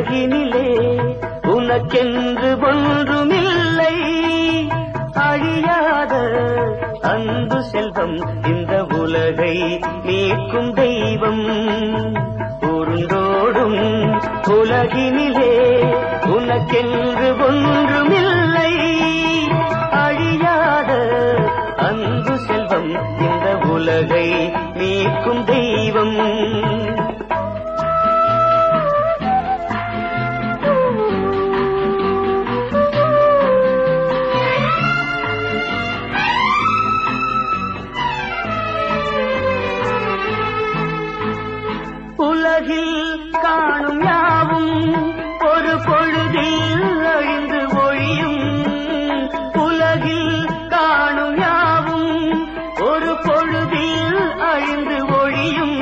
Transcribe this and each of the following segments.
உலகினிலே உனக்கென்று ஒன்றுமில்லை. அழியாத அன்பு செல்வம் இந்த உலகை நீக்கும் தெய்வம். உருண்டோடும் உலகினிலே உனக்கென்று ஒன்றுமில்லை. அழியாத அன்பு செல்வம் இந்த உலகை நீக்கும் தெய்வம். காணும் யாவும் ஒரு பொழுதில் அழிந்து ஒழியும். உலகில் காணும் யாவும் ஒரு பொழுதில் அழிந்து ஒழியும்.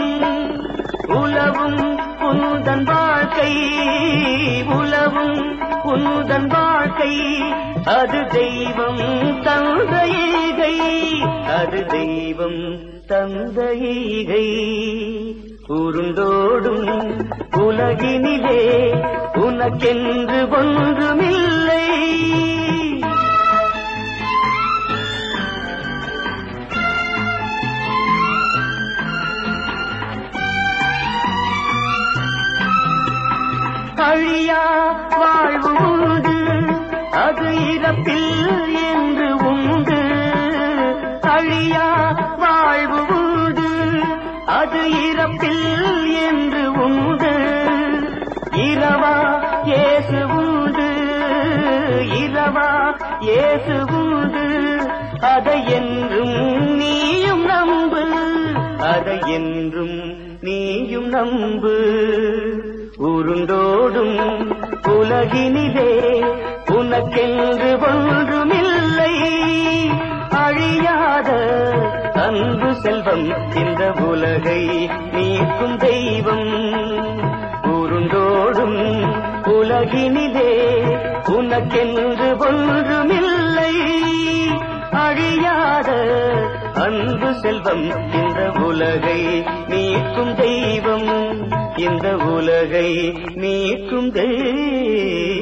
உலவும் புனுதன் வாழ்க்கை உலவும் புனுதன் வாழ்க்கை. அது தெய்வம் தந்தையை அது தெய்வம் தந்தையை உருண்டோடும் உலகினிலே உனக்கென்று ஒன்றுமில்லை. அழியா வாழ்வு உண்டு அது இறப்பில் என்று உண்டு. அழியா வாழ்வு உண்டு அது இறப்பில் இயேசு உண்டு. அதை என்றும் நீயும் நம்பு. அதை என்றும் நீயும் நம்பு. உருண்டோடும் உலகினிலே உனக்கென்று ஒன்றுமில்லை. அழியாத அன்பு செல்வம் இந்த உலகை நீக்கும் தெய்வம். உருண்டோடும் உலகினிலே உனக்கென்று ஒன்றுமில்லை. அழியாத அன்பு செல்வம் இந்த உலகை நீக்கும் தெய்வம். இந்த உலகை நீக்கும் தெய்வம்